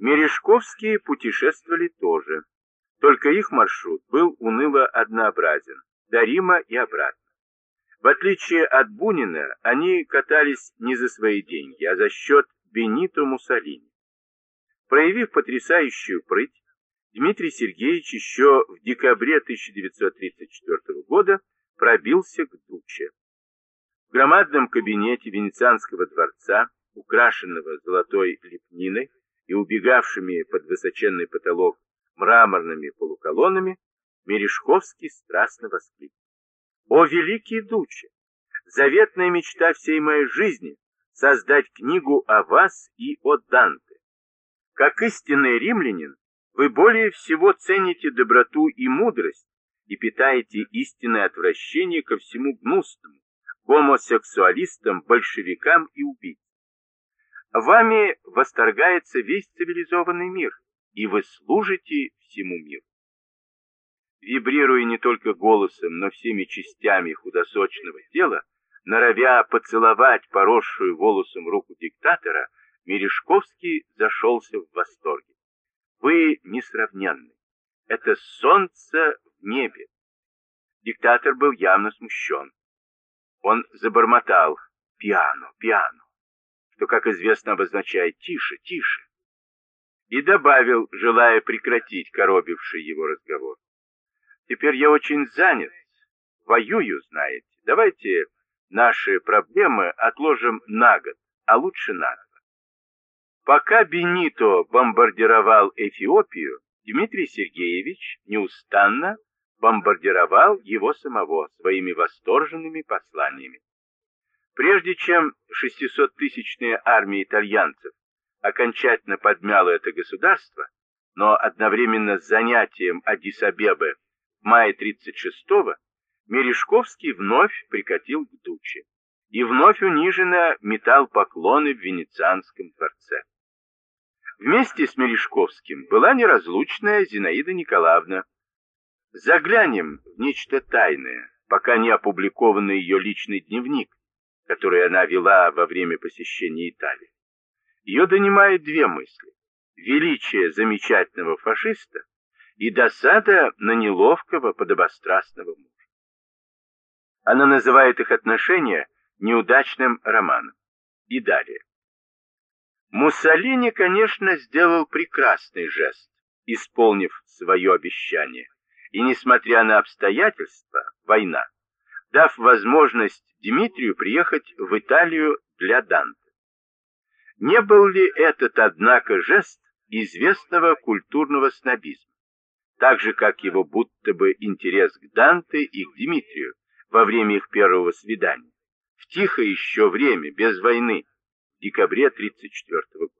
Мережковские путешествовали тоже, только их маршрут был уныло однообразен, до Рима и обратно. В отличие от Бунина, они катались не за свои деньги, а за счет Бенито Муссолини. Проявив потрясающую прыть, Дмитрий Сергеевич еще в декабре 1934 года пробился к Дуче. В громадном кабинете Венецианского дворца, украшенного золотой лепниной и убегавшими под высоченный потолок мраморными полуколоннами, Мережковский страстно воскликнул. «О, великий Дуче! Заветная мечта всей моей жизни — создать книгу о вас и о Данте. Как истинный римлянин, вы более всего цените доброту и мудрость и питаете истинное отвращение ко всему гнусному, гомосексуалистам, большевикам и убийцам. Вами восторгается весь цивилизованный мир, и вы служите всему миру. Вибрируя не только голосом, но всеми частями худосочного тела, норовя поцеловать поросшую волосом руку диктатора, Мережковский зашелся в восторге. Вы несравненны. Это солнце в небе. Диктатор был явно смущен. Он забормотал «пиано, пиано», что, как известно, обозначает «тише, тише», и добавил, желая прекратить коробивший его разговор. «Теперь я очень занят, воюю, знаете. Давайте наши проблемы отложим на год, а лучше на год. Пока Бенито бомбардировал Эфиопию, Дмитрий Сергеевич неустанно бомбардировал его самого своими восторженными посланиями. Прежде чем 600-тысячная армия итальянцев окончательно подмяла это государство, но одновременно с занятием Адис-Абебы в мае 36-го, Мережковский вновь прикатил к Дуче и вновь униженно метал поклоны в Венецианском дворце. Вместе с Мережковским была неразлучная Зинаида Николаевна. Заглянем в нечто тайное, пока не опубликованный ее личный дневник, который она вела во время посещения Италии. Ее донимают две мысли. Величие замечательного фашиста и досада на неловкого подобострастного мужа. Она называет их отношения неудачным романом. И далее. Муссолини, конечно, сделал прекрасный жест, исполнив свое обещание. И несмотря на обстоятельства, война, дав возможность Дмитрию приехать в Италию для Данте. Не был ли этот, однако, жест известного культурного снобизма, так же, как его будто бы интерес к Данте и к Дмитрию во время их первого свидания, в тихое еще время, без войны, декабре 1934 года.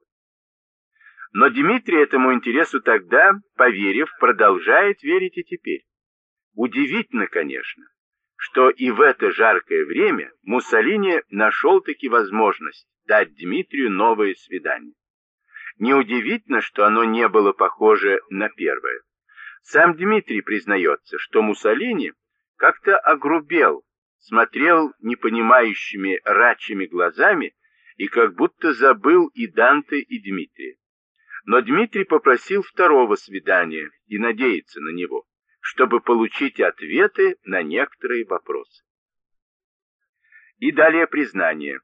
Но Дмитрий этому интересу тогда, поверив, продолжает верить и теперь. Удивительно, конечно, что и в это жаркое время Муссолини нашел-таки возможность дать Дмитрию новое свидание. Неудивительно, что оно не было похоже на первое. Сам Дмитрий признается, что Муссолини как-то огрубел, смотрел непонимающими рачьими глазами и как будто забыл и Данте, и Дмитрия. Но Дмитрий попросил второго свидания и надеется на него, чтобы получить ответы на некоторые вопросы. И далее признание.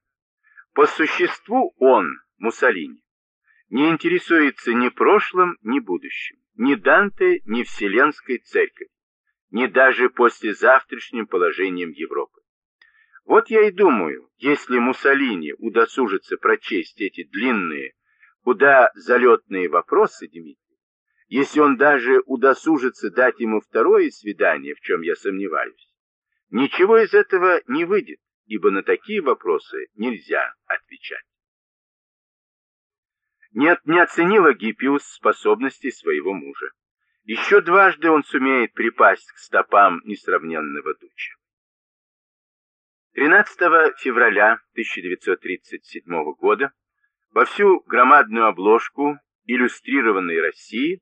По существу он, Муссолини, не интересуется ни прошлым, ни будущим, ни Данте, ни Вселенской Церковью, ни даже послезавтрашним положением Европы. Вот я и думаю, если Муссолини удосужится прочесть эти длинные, куда залетные вопросы Дмитрия, если он даже удосужится дать ему второе свидание, в чем я сомневаюсь, ничего из этого не выйдет, ибо на такие вопросы нельзя отвечать. Нет, не оценила Гиппиус способностей своего мужа. Еще дважды он сумеет припасть к стопам несравненного Дуча. 13 февраля 1937 года во всю громадную обложку иллюстрированной России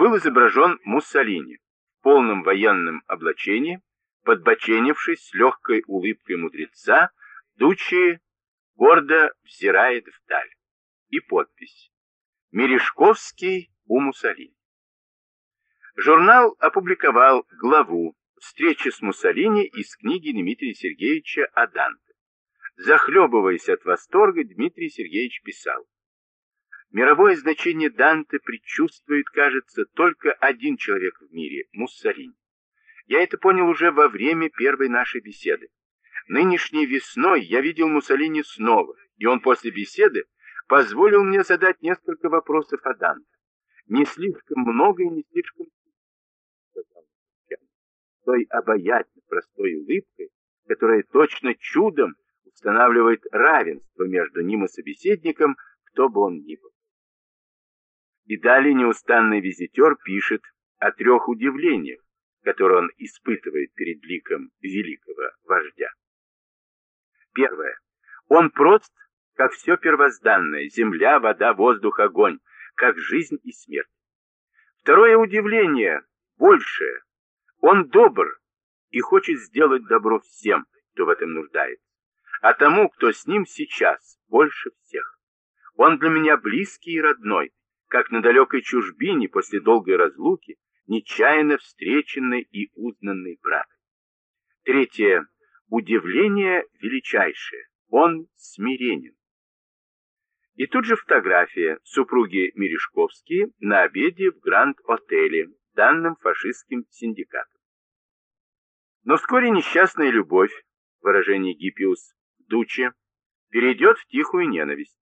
был изображен Муссолини в полном военном облачении, подбоченившись с легкой улыбкой мудреца, Дучи гордо взирает вдаль. И подпись Мережковский у Муссолини. Журнал опубликовал главу «Встреча с Муссолини» из книги Дмитрия Сергеевича о Данте. Захлебываясь от восторга, Дмитрий Сергеевич писал. Мировое значение Данте предчувствует, кажется, только один человек в мире – Муссолини. Я это понял уже во время первой нашей беседы. Нынешней весной я видел Муссолини снова, и он после беседы позволил мне задать несколько вопросов о Данте. Не слишком много и не слишком той обаятельной простой улыбкой, которая точно чудом устанавливает равенство между ним и собеседником, кто бы он ни был. И далее неустанный визитер пишет о трех удивлениях, которые он испытывает перед ликом великого вождя. Первое. Он прост, как все первозданное, земля, вода, воздух, огонь, как жизнь и смерть. Второе удивление, большее. Он добр и хочет сделать добро всем, кто в этом нуждается, а тому, кто с ним сейчас, больше всех. Он для меня близкий и родной, как на далекой чужбине после долгой разлуки, нечаянно встреченный и узнанный брат. Третье. Удивление величайшее. Он смиренен. И тут же фотография супруги Мережковские на обеде в Гранд-отеле, данным фашистским синдикатом. Но вскоре несчастная любовь, выражение Гиппиус, Дуче, перейдет в тихую ненависть.